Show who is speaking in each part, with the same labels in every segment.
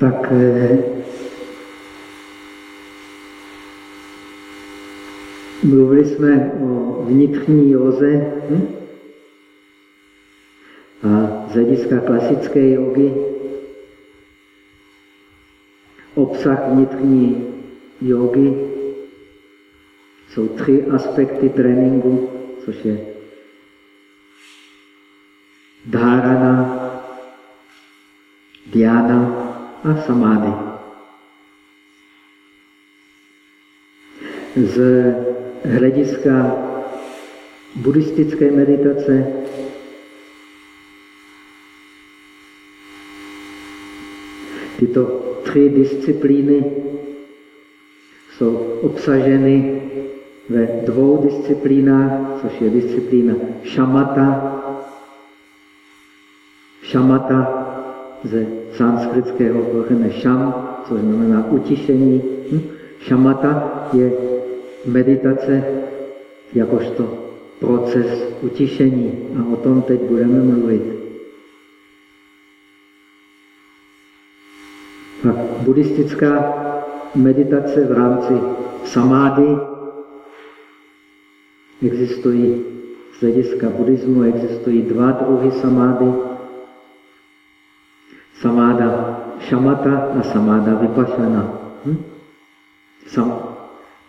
Speaker 1: tak eh, mluvili jsme o vnitřní józe hm? a z hlediska klasické jogy obsah vnitřní jogy jsou tři aspekty tréninku, což je dhárana, diana a samády. Z hlediska buddhistické meditace tyto tři disciplíny jsou obsaženy ve dvou disciplínách, což je disciplína šamata. Šamata ze sanskritského kořene šam, což znamená utišení. Hm? Šamata je meditace jakožto proces utišení a o tom teď budeme mluvit. Pak buddhistická meditace v rámci samády existují z hlediska buddhismu existují dva druhy samády. Šamata a samáda vypašana. Hm? Sam,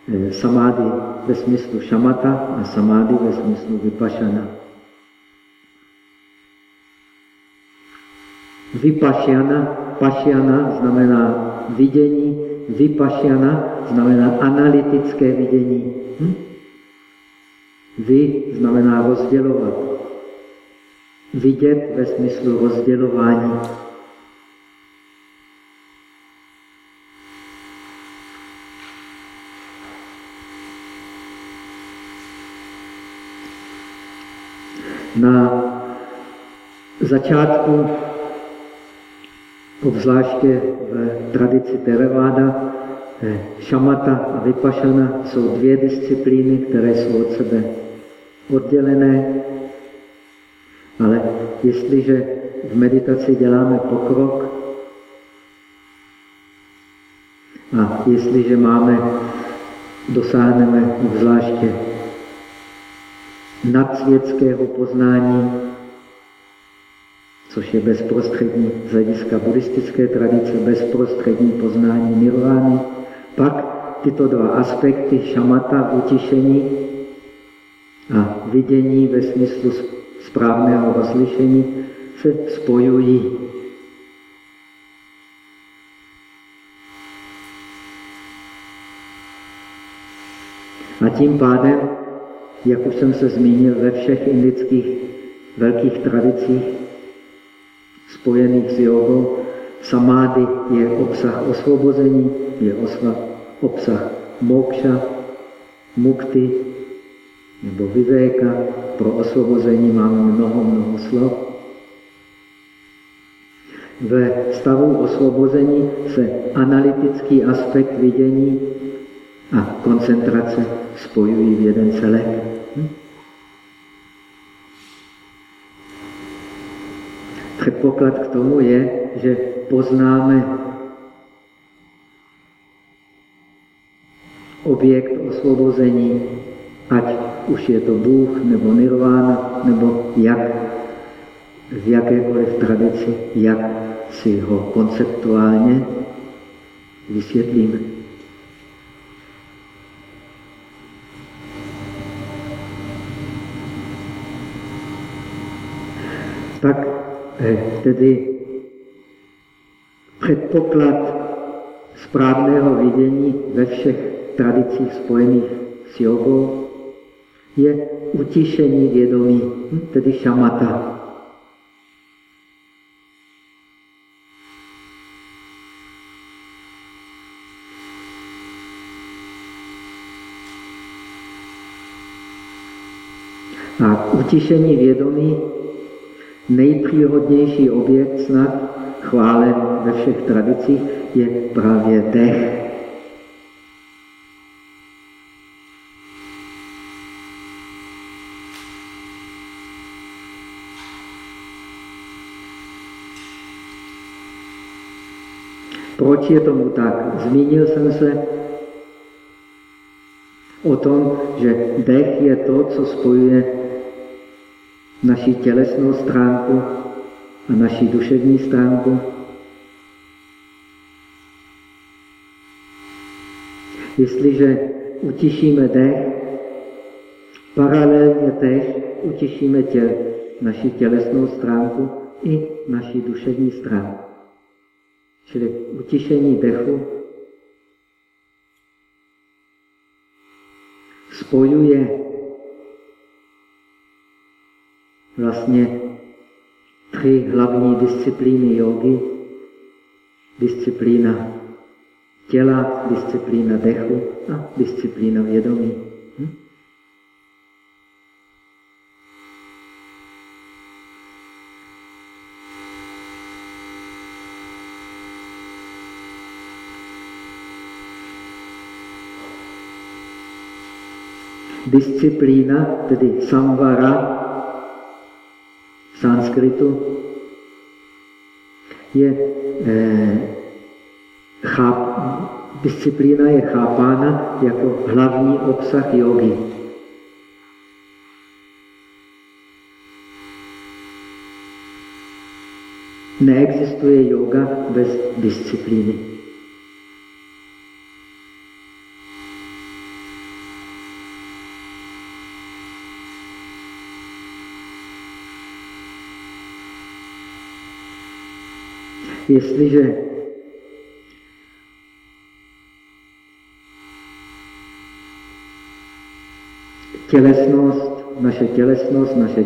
Speaker 1: eh, samády ve smyslu šamata a samády ve smyslu vypašana. Vypašana, pašiana znamená vidění, vypašiana znamená analytické vidění. Hm? Vy znamená rozdělovat. Vidět ve smyslu rozdělování. Na začátku, obzvláště v tradici Theravada, eh, šamata a vypašana jsou dvě disciplíny, které jsou od sebe oddělené, ale jestliže v meditaci děláme pokrok a jestliže máme, dosáhneme zvláště nadsvětského poznání, což je bezprostřední z hlediska buddhistické tradice, bezprostřední poznání nirvány, pak tyto dva aspekty, šamata, utišení, a vidění ve smyslu správného rozlišení se spojují. A tím pádem, jak už jsem se zmínil, ve všech indických velkých tradicích spojených s jogou, samády je obsah osvobození, je obsah mokša, mukty, nebo vivéka, pro osvobození máme mnoho, mnoho slov. Ve stavu osvobození se analytický aspekt vidění a koncentrace spojují v jeden celek. Hm? Předpoklad k tomu je, že poznáme objekt osvobození ať už je to Bůh, nebo nirvána, nebo jak, v jakékoliv tradici, jak si ho konceptuálně vysvětlíme. Tak tedy předpoklad správného vidění ve všech tradicích spojených s jogou je utišení vědomí, hm, tedy šamata. A utišení vědomí, nejpříhodnější objekt snad chválen ve všech tradicích, je právě dech. Proč je tomu tak? Zmínil jsem se o tom, že dech je to, co spojuje naši tělesnou stránku a naši duševní stránku. Jestliže utišíme dech, paralelně tež utišíme těl, naši tělesnou stránku i naši duševní stránku. Čili utišení dechu spojuje vlastně tři hlavní disciplíny jogy. Disciplína těla, disciplína dechu a disciplína vědomí. Hm? Disciplína, tedy samvara, sanskritu je eh, cháp, disciplína je chápána jako hlavní obsah jogy. Neexistuje yoga bez disciplíny. Jestliže tělesnost, naše tělesnost, naše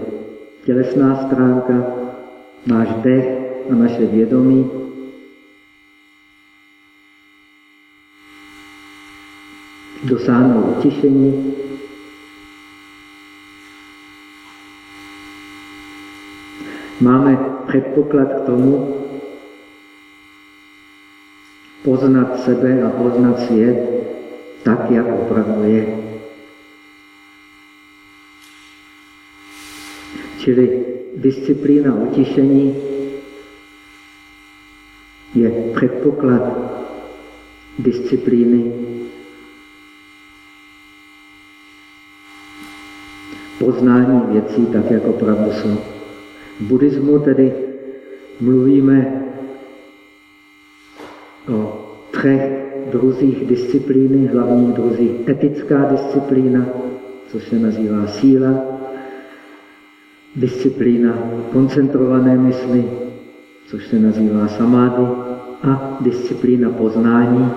Speaker 1: tělesná stránka, náš dech a naše vědomí dosáhnou utišení, máme předpoklad k tomu, poznat sebe a poznat svět tak, jak opravdu je. Čili disciplína utišení je předpoklad disciplíny poznání věcí tak, jak opravdu jsou. V buddhismu tedy mluvíme o třech druzích disciplíny, hlavních druzích etická disciplína, což se nazývá síla, disciplína koncentrované mysli, což se nazývá samády, a disciplína poznání,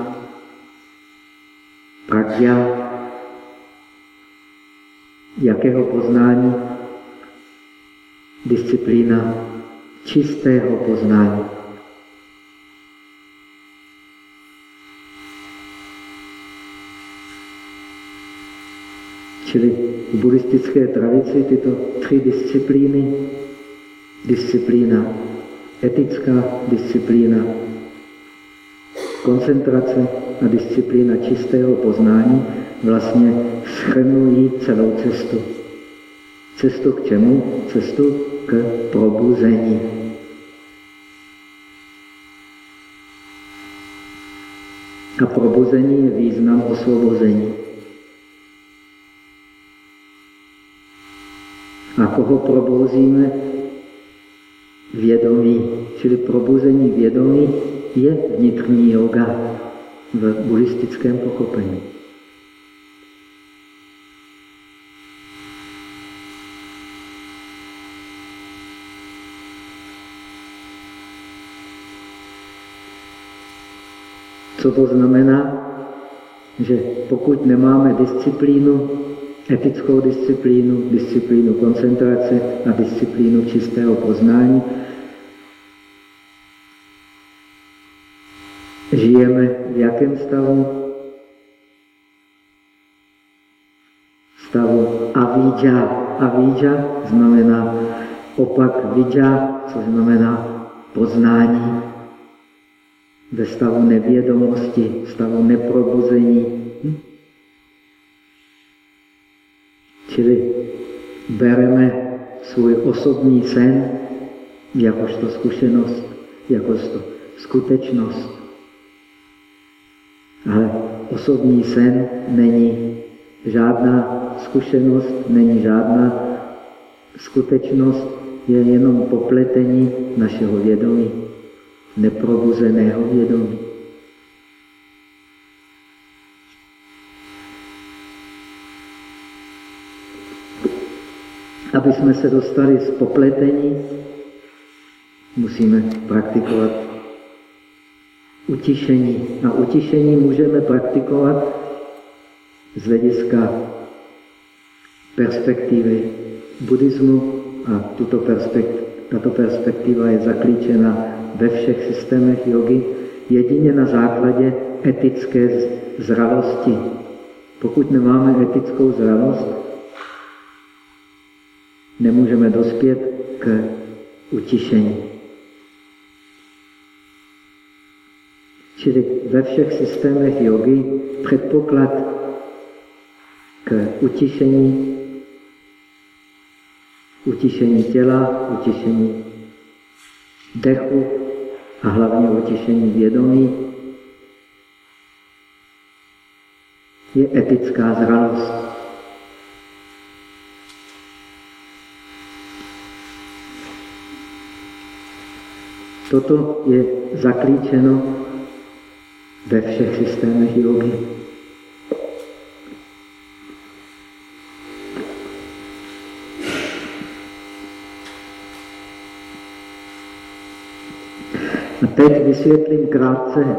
Speaker 1: pragya, jakého poznání? Disciplína čistého poznání. Čili v buddhistické tradici tyto tři disciplíny, disciplína etická, disciplína koncentrace a disciplína čistého poznání vlastně schrnují celou cestu. Cestu k čemu? Cestu k probuzení. A probuzení je význam osvobození. A koho probouzíme? Vědomí. Čili probuzení vědomí je vnitřní yoga v buddhistickém pochopení. Co to znamená? Že pokud nemáme disciplínu, etickou disciplínu, disciplínu koncentrace a disciplínu čistého poznání. Žijeme v jakém stavu? Stavu avidža. Avidža znamená opak vidža, což znamená poznání. Ve stavu nevědomosti, stavu neprobuzení. Hm? Čili bereme svůj osobní sen jakožto zkušenost, jakožto skutečnost. Ale osobní sen není žádná zkušenost, není žádná skutečnost, je jenom popletení našeho vědomí, neprobuzeného vědomí. Aby jsme se dostali z popletení, musíme praktikovat utišení. A utišení můžeme praktikovat z hlediska perspektivy buddhismu a tuto perspekt, tato perspektiva je zaklíčena ve všech systémech jogy jedině na základě etické zralosti. Pokud nemáme etickou zralost, nemůžeme dospět k utišení. Čili ve všech systémech jogy předpoklad k utišení, utišení těla, utišení dechu a hlavně utišení vědomí je etická zralost. Toto je zaklíčeno ve všech systémech jogy. A teď vysvětlím krátce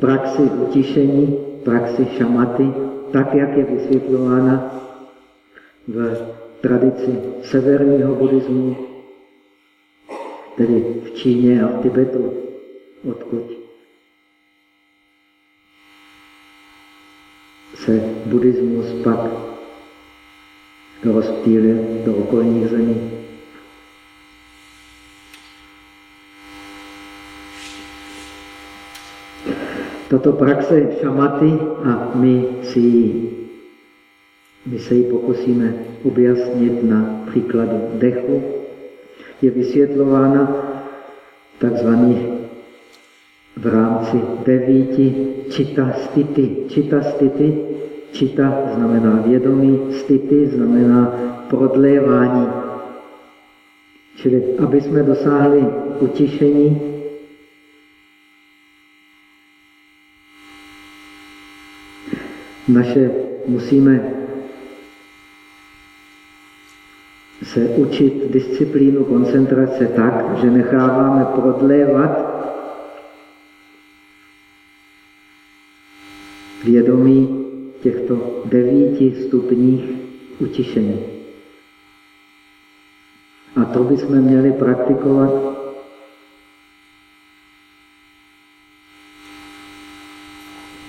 Speaker 1: praxi utišení, praxi šamaty, tak, jak je vysvětlována v tradici severního buddhismu, tedy v Číně a v Tibetu, odkud se buddhismus pak rozptýlil do okolních zemí. Tato praxe šamaty a my si ji, my se ji pokusíme objasnit na příkladu dechu, je vysvětlována takzvaných v rámci devíti čita stity. Čita stity, čita znamená vědomí, stity znamená prodlévání. Čili aby jsme dosáhli utišení, naše musíme se učit disciplínu koncentrace tak, že necháváme prodlévat vědomí těchto devíti stupních utišení. A to bychom měli praktikovat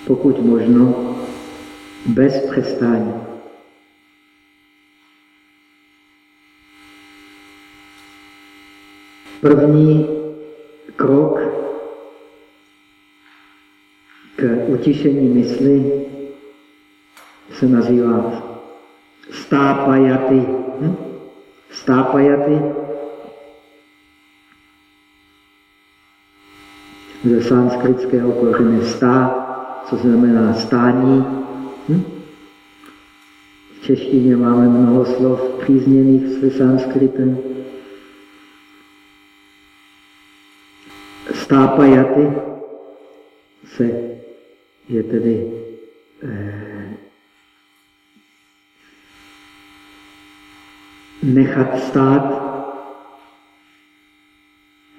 Speaker 1: pokud možno bez přestání. První krok k utišení mysli se nazývá stápajaty. Hm? Stápajaty ze sanskritského kořene stá, co znamená stání. Hm? V češtině máme mnoho slov přízněných s sanskritem. Stápajaty se je tedy eh, nechat stát,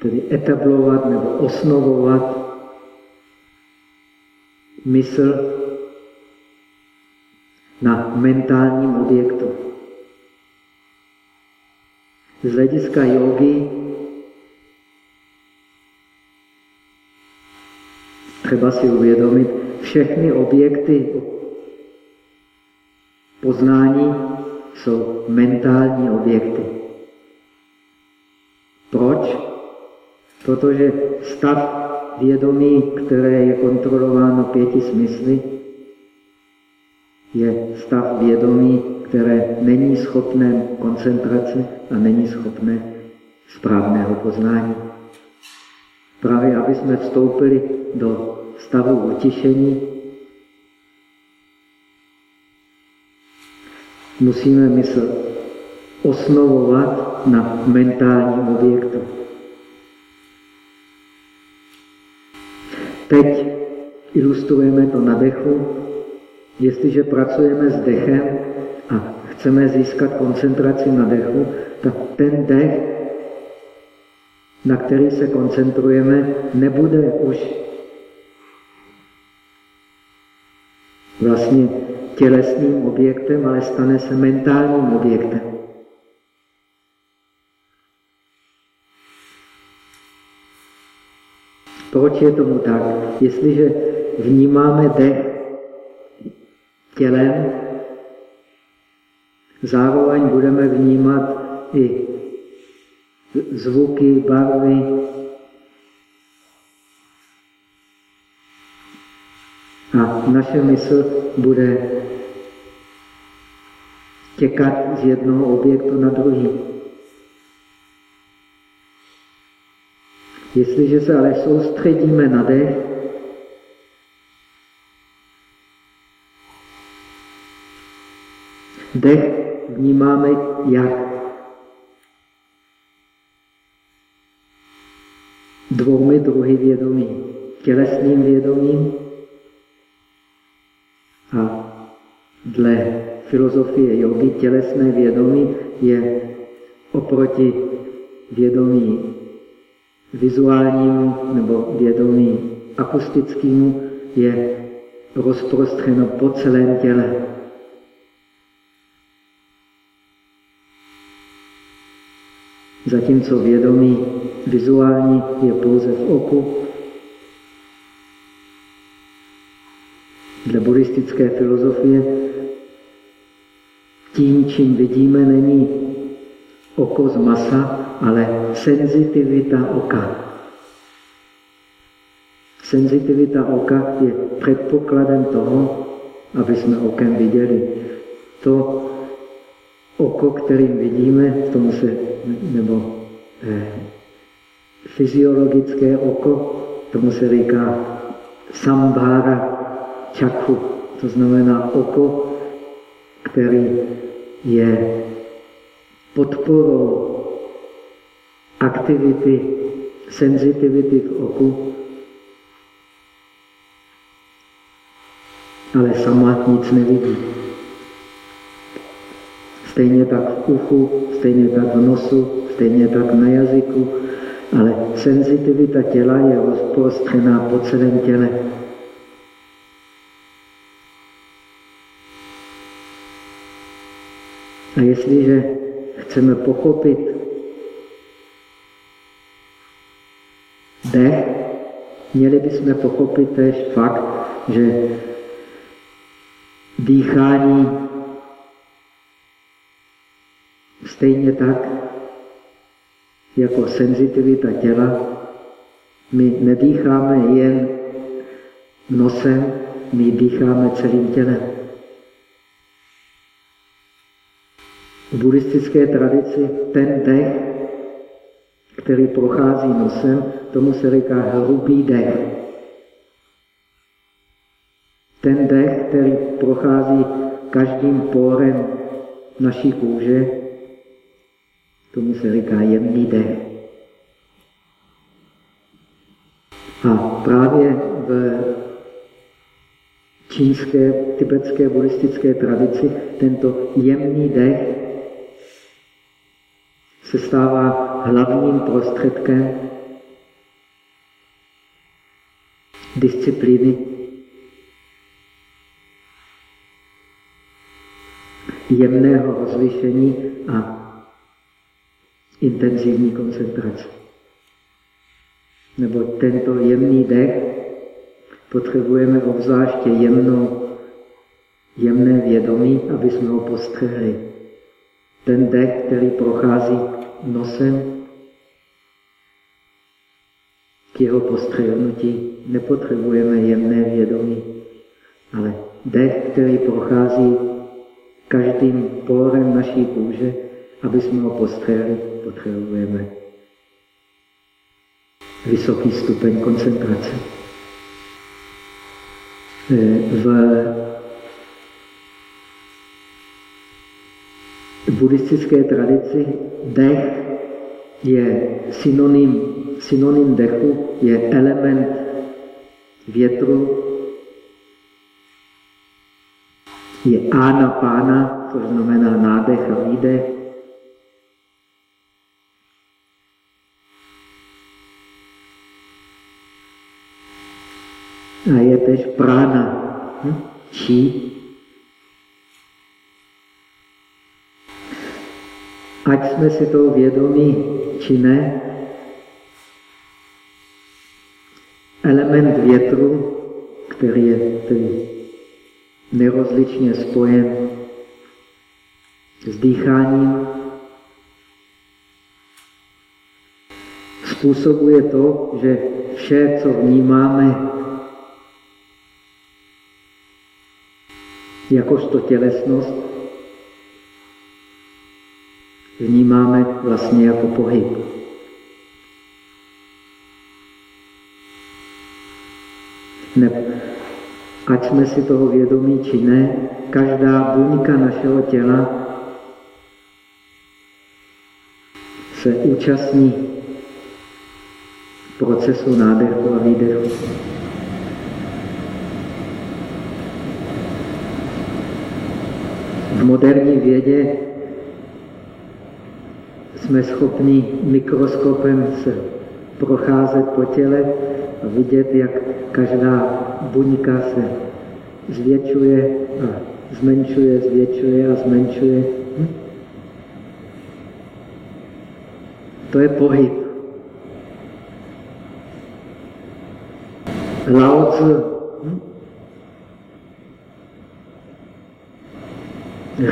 Speaker 1: tedy etablovat nebo osnovovat mysl na mentálním objektu. Z hlediska jogy třeba si uvědomit, všechny objekty poznání jsou mentální objekty. Proč? Protože stav vědomí, které je kontrolováno pěti smysly, je stav vědomí, které není schopné koncentrace a není schopné správného poznání. Právě aby jsme vstoupili do stavu utišení, musíme mysl osnovovat na mentálním objektu. Teď ilustrujeme to na dechu. Jestliže pracujeme s dechem a chceme získat koncentraci na dechu, tak ten dech, na který se koncentrujeme, nebude už vlastně tělesným objektem, ale stane se mentálním objektem. Proč je tomu tak? Jestliže vnímáme dech tělem, zároveň budeme vnímat i zvuky, barvy, a naše mysl bude těkat z jednoho objektu na druhý. Jestliže se ale soustředíme na dech, dech vnímáme jak dvoumi druhy vědomí. Tělesným vědomím a dle filozofie jogy tělesné vědomí je oproti vědomí vizuálnímu nebo vědomí akustickému je rozprostřeno po celém těle. Zatímco vědomí vizuální je pouze v oku. Dle buddhistické filozofie tím, čím vidíme, není oko z masa, ale senzitivita oka. Senzitivita oka je předpokladem toho, aby jsme okem viděli. To oko, kterým vidíme, v tom se, nebo eh, fyziologické oko, tomu se říká sambhara čakhu, to znamená oko, který je podporou aktivity, senzitivity v oku, ale sama nic nevidí. Stejně tak v uchu, stejně tak v nosu, stejně tak na jazyku, ale senzitivita těla je rozprostřená po celém těle. A jestliže chceme pochopit dech, měli bychom pochopit tež fakt, že dýchání stejně tak jako senzitivita těla, my nedýcháme jen nosem, my dýcháme celým tělem. V buddhistické tradici ten dech, který prochází nosem, tomu se říká hrubý dech. Ten dech, který prochází každým pórem naší kůže, tomu se říká jemný dech. A právě v čínské, tibetské buddhistické tradici tento jemný dech se stává hlavním prostředkem disciplíny jemného rozlišení a intenzivní koncentrace. Nebo tento jemný dech potřebujeme obzvláště jemnou, jemné vědomí, aby jsme ho postřehli. Ten dech, který prochází nosem k jeho postřehnutí nepotřebujeme jemné vědomí, ale dech, který prochází každým pórem naší kůže, aby jsme ho postřehli, potřebujeme vysoký stupeň koncentrace. V buddhistické tradici dech je synonym, synonym dechu, je element větru, je ána pána, to znamená nádech a výdech. A je tež prána, hm? Ať jsme si toho vědomí, či ne, element větru, který je který nerozličně spojen s dýcháním, způsobuje to, že vše, co vnímáme jakožto tělesnost, vnímáme vlastně jako pohyb. Ne, ať jsme si toho vědomí či ne, každá buňka našeho těla se účastní procesu nádechu a výdechu. V moderní vědě jsme schopni mikroskopem se procházet po těle a vidět, jak každá buňka se zvětšuje a zmenšuje, zvětšuje a zmenšuje. Hm? To je pohyb. Lao Tzu hm?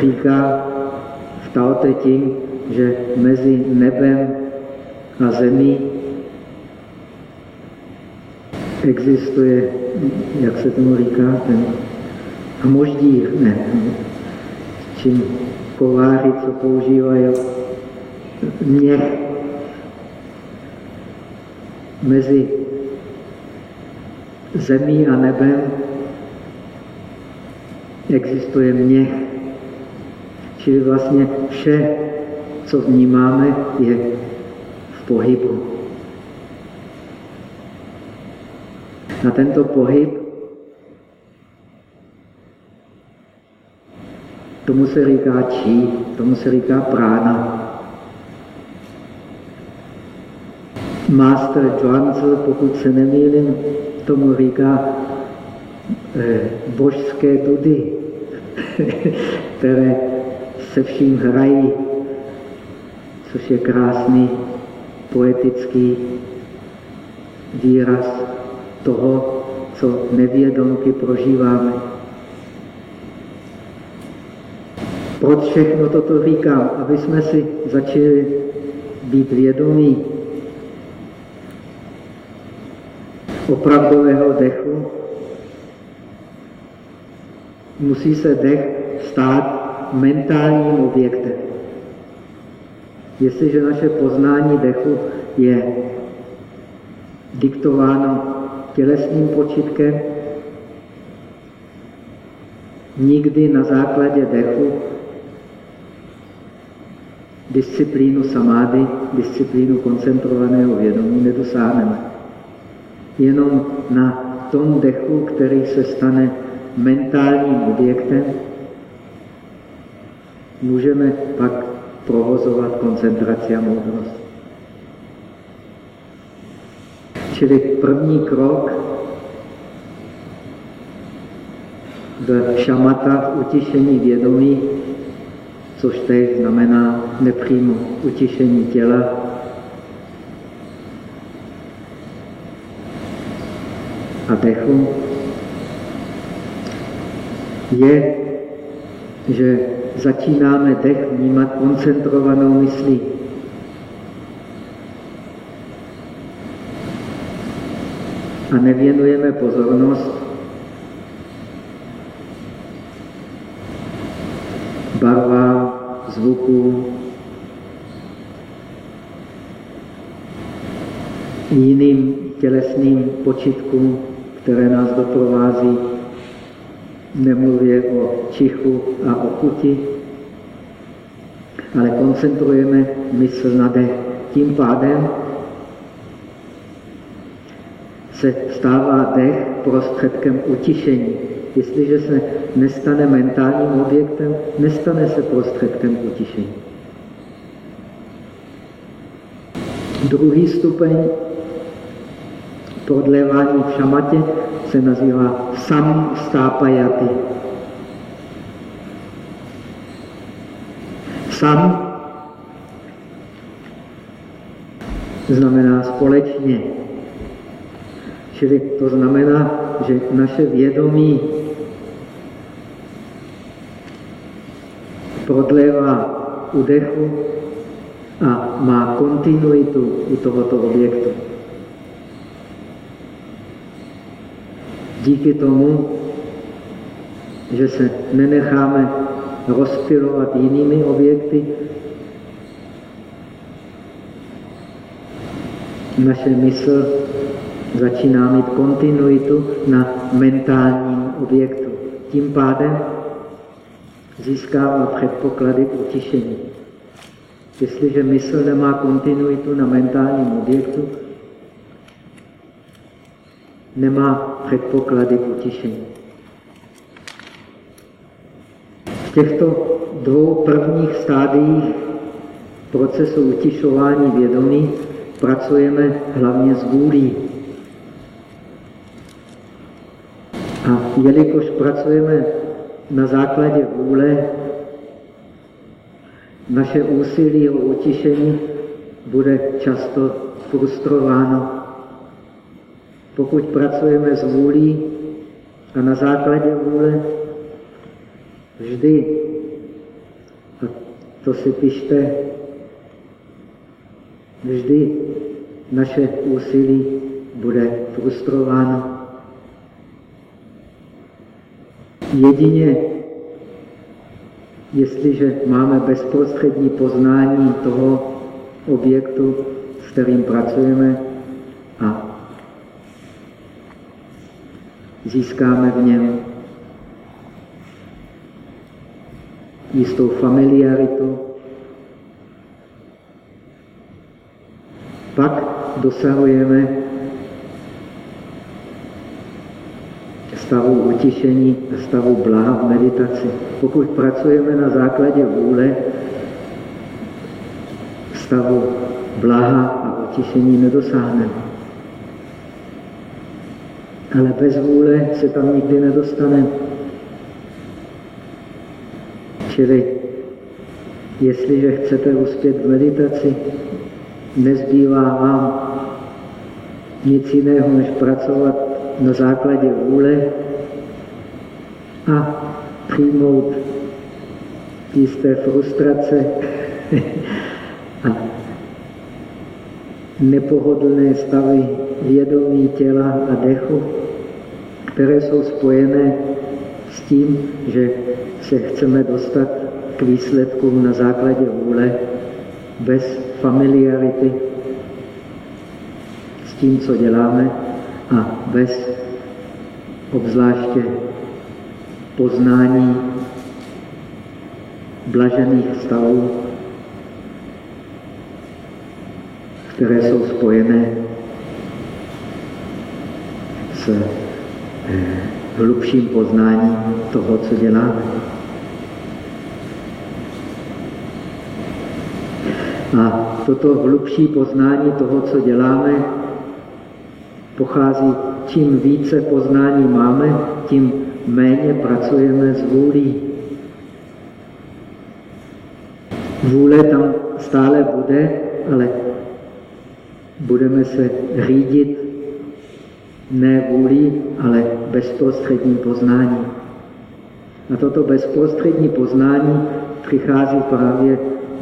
Speaker 1: říká v Tao Te Ching, že mezi nebem a zemí existuje, jak se tomu říká, ten hmoždír, ne, čím kováři, co používají měch mezi zemí a nebem existuje měch. Čili vlastně vše, co vnímáme, je v pohybu. na tento pohyb, tomu se říká čí, tomu se říká prána. Master Zhuangzi, pokud se nemýlím, tomu říká eh, božské dudy, které se vším hrají, což je krásný poetický výraz toho, co nevědomky prožíváme. Proč všechno toto říkám? Aby jsme si začali být vědomí opravdového dechu, musí se dech stát mentálním objektem. Jestliže naše poznání dechu je diktováno tělesným počitkem, nikdy na základě dechu disciplínu samády, disciplínu koncentrovaného vědomí nedosáhneme. Jenom na tom dechu, který se stane mentálním objektem, můžeme pak provozovat koncentraci a moudrost. Čili první krok v šamata v utišení vědomí, což teď znamená nepřímo utišení těla, a dechu, je, že začínáme dech vnímat koncentrovanou myslí. a nevěnujeme pozornost barvám, zvukům, jiným tělesným počitkům, které nás doprovází. Nemluvě o čichu a o chuti, ale koncentrujeme mysl na dech. Tím pádem se stává dech prostředkem utišení. Jestliže se nestane mentálním objektem, nestane se prostředkem utišení. Druhý stupeň prodlévání v šamatě se nazývá sam stápajaty. Sam znamená společně. Čili to znamená, že naše vědomí prodlévá u a má kontinuitu u tohoto objektu. Díky tomu, že se nenecháme rozpilovat jinými objekty, naše mysl začíná mít kontinuitu na mentálním objektu. Tím pádem získává předpoklady k utišení. Jestliže mysl nemá kontinuitu na mentálním objektu, nemá předpoklady k utišení. V těchto dvou prvních stádiích procesu utišování vědomí pracujeme hlavně s vůlí. A jelikož pracujeme na základě vůle, naše úsilí o utišení bude často frustrováno. Pokud pracujeme s vůlí a na základě vůle, vždy, a to si pište, vždy naše úsilí bude frustrováno. Jedině, jestliže máme bezprostřední poznání toho objektu, s kterým pracujeme a získáme v něm jistou familiaritu, pak dosahujeme stavu utišení a stavu blaha v meditaci. Pokud pracujeme na základě vůle, stavu blaha a utišení nedosáhneme. Ale bez vůle se tam nikdy nedostane. Čili jestliže chcete uspět v meditaci, nezbývá vám nic jiného, než pracovat na základě vůle a přijmout jisté frustrace nepohodlné stavy vědomí těla a dechu, které jsou spojené s tím, že se chceme dostat k výsledkům na základě vůle bez familiarity s tím, co děláme a bez obzvláště poznání blažených stavů, které jsou spojené s eh, hlubším poznáním toho, co děláme. A toto hlubší poznání toho, co děláme, pochází, čím více poznání máme, tím méně pracujeme s vůlí. Vůle tam stále bude, ale budeme se řídit ne vůlí, ale bezprostřední poznání. A toto bezprostřední poznání přichází právě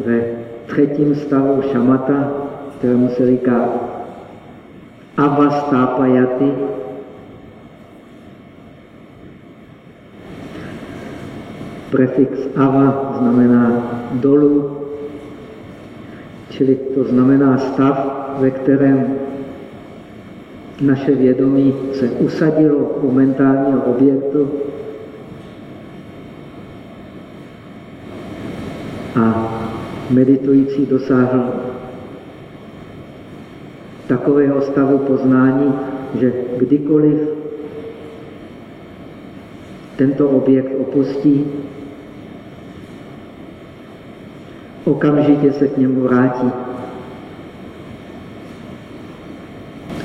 Speaker 1: ve třetím stavu šamata, kterému se říká avastápajaty. Prefix ava znamená dolů, čili to znamená stav, ve kterém naše vědomí se usadilo u mentálního objektu a meditující dosáhl takového stavu poznání, že kdykoliv tento objekt opustí, okamžitě se k němu vrátí.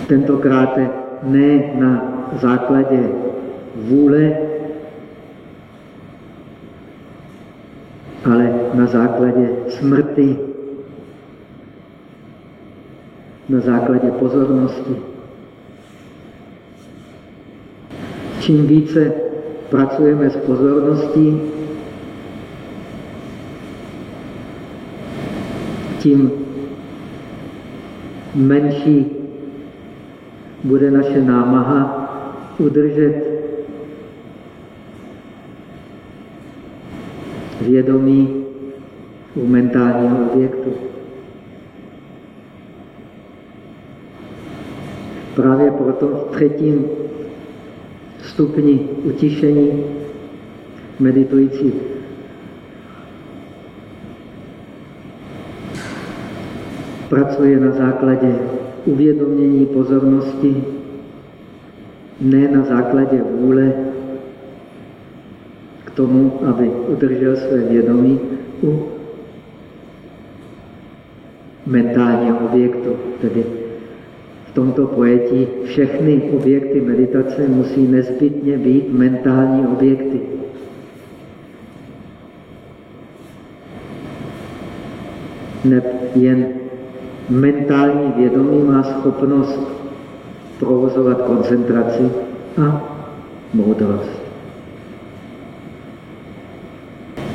Speaker 1: Tentokrát ne na základě vůle, ale na základě smrti, na základě pozornosti. Čím více pracujeme s pozorností, tím menší bude naše námaha udržet vědomí u mentálního objektu. Právě proto v třetím stupni utišení meditující pracuje na základě uvědomění pozornosti, ne na základě vůle k tomu, aby udržel své vědomí u mentálního objektu. Tedy v tomto pojetí všechny objekty meditace musí nezbytně být mentální objekty. Ne jen mentální vědomí má schopnost provozovat koncentraci a moudrost.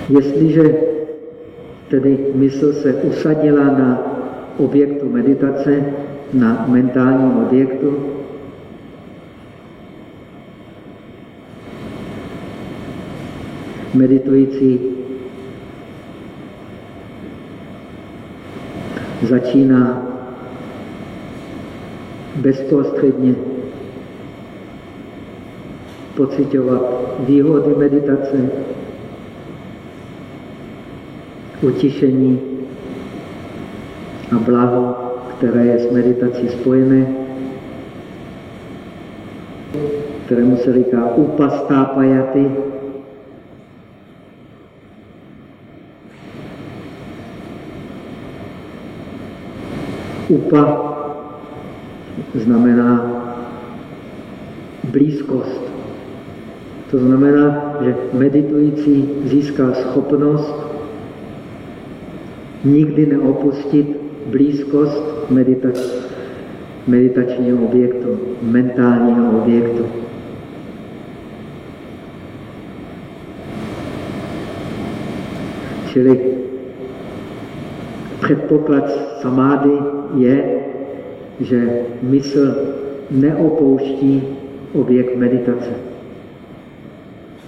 Speaker 1: Jestliže tedy mysl se usadila na objektu meditace, na mentálním objektu, meditující začíná bezprostředně pocitovat výhody meditace, utišení a blaho, které je s meditací spojené, kterému se říká upastápajaty, Upa znamená blízkost. To znamená, že meditující získá schopnost nikdy neopustit blízkost meditač, meditačního objektu, mentálního objektu. Čili předpoklad samády je, že mysl neopouští objekt meditace.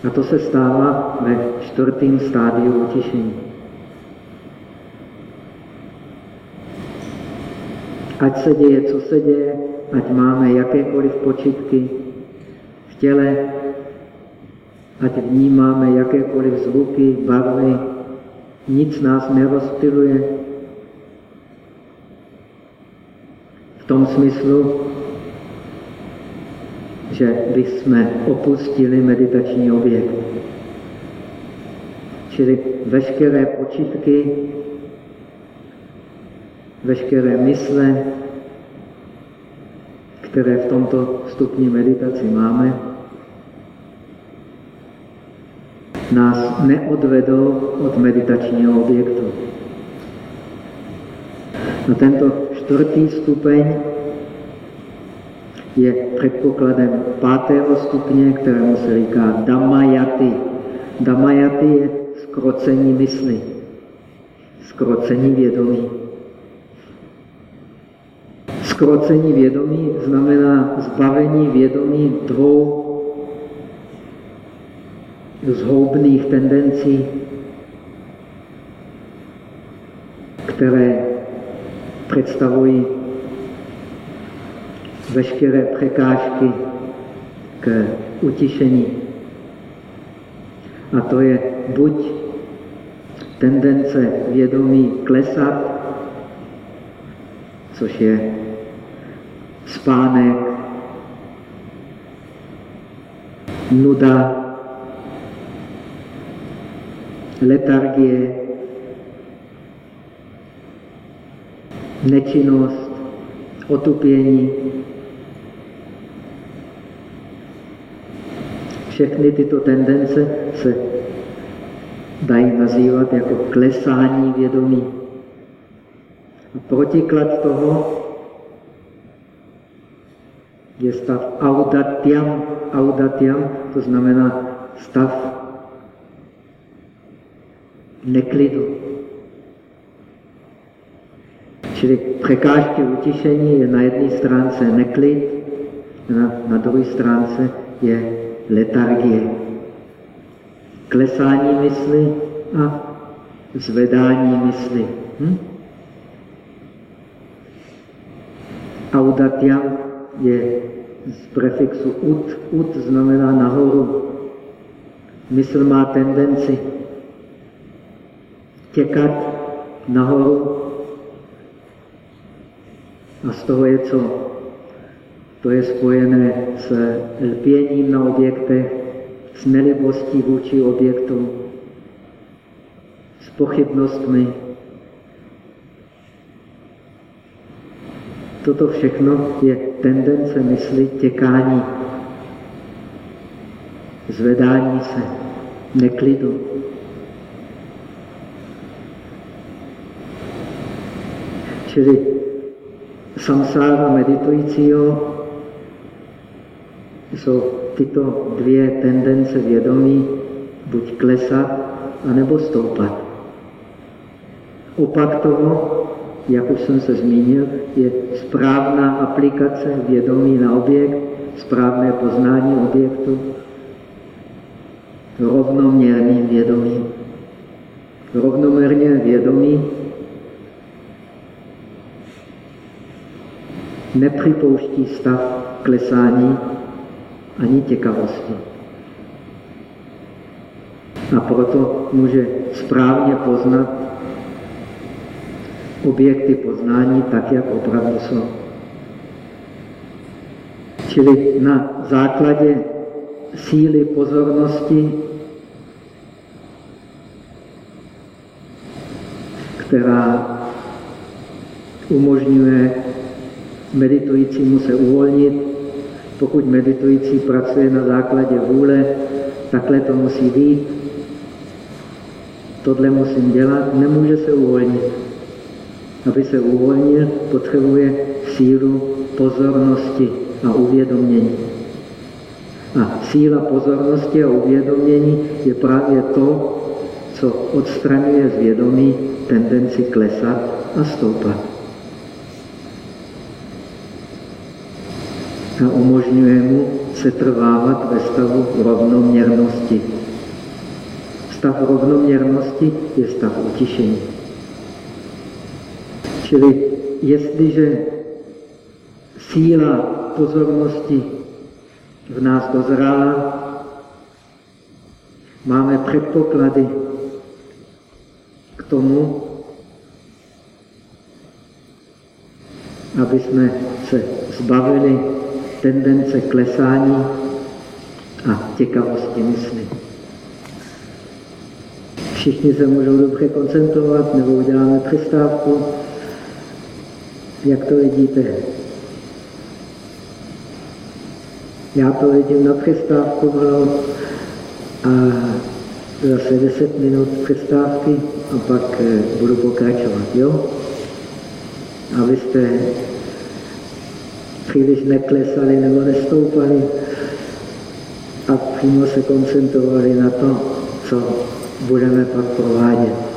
Speaker 1: A to se stává ve čtvrtém stádiu utišení. Ať se děje, co se děje, ať máme jakékoliv počitky v těle, ať vnímáme jakékoliv zvuky, barvy, nic nás nerozptiluje, tom smyslu, že bychom opustili meditační objekt. Čili veškeré počitky, veškeré mysle, které v tomto stupni meditaci máme, nás neodvedou od meditačního objektu. A tento čtvrtý stupeň je předpokladem pátého stupně, kterému se říká Damayaty. Damayaty je skrocení mysli, skrocení vědomí. Skrocení vědomí znamená zbavení vědomí dvou zhoubných tendencí, které představují veškeré překážky k utišení. A to je buď tendence vědomí klesat, což je spánek, nuda, letargie, nečinnost, otupění. Všechny tyto tendence se dají nazývat jako klesání vědomí. A protiklad toho je stav audatyam. Audatyam to znamená stav neklidu. Čili překážky utišení je na jedné stránce neklid, na, na druhé stránce je letargie. Klesání mysli a zvedání mysli. Hm? Audatia je z prefixu ut. Ut znamená nahoru. Mysl má tendenci těkat nahoru a z toho je co? To je spojené s lpěním na objektech, s nelibostí vůči objektu, s pochybnostmi. Toto všechno je tendence mysli těkání, zvedání se, neklidu. Čili samsára meditujícího jsou tyto dvě tendence vědomí buď klesat, anebo stoupat. Opak toho, jak už jsem se zmínil, je správná aplikace vědomí na objekt, správné poznání objektu, rovnoměrným vědomím. Rovnoměrně vědomí nepřipouští stav klesání ani těkavosti. A proto může správně poznat objekty poznání tak, jak opravdu jsou. Čili na základě síly pozornosti, která umožňuje meditujícímu se uvolnit. Pokud meditující pracuje na základě vůle, takhle to musí být. Tohle musím dělat, nemůže se uvolnit. Aby se uvolnil, potřebuje sílu pozornosti a uvědomění. A síla pozornosti a uvědomění je právě to, co odstraňuje z vědomí tendenci klesat a stoupat. A umožňuje mu se trvávat ve stavu rovnoměrnosti. Stav rovnoměrnosti je stav utišení. Čili jestliže síla pozornosti v nás dozrála, máme předpoklady k tomu, aby jsme se zbavili tendence klesání a těkavosti mysli. Všichni se můžou dobře koncentrovat, nebo uděláme přestávku. Jak to vidíte? Já to vidím na přestávku bylo a zase 10 minut přestávky a pak eh, budu pokračovat, jo? Abyste příliš neklesali nebo nestoupali a přímo se koncentrovali na to, co budeme pak provádět.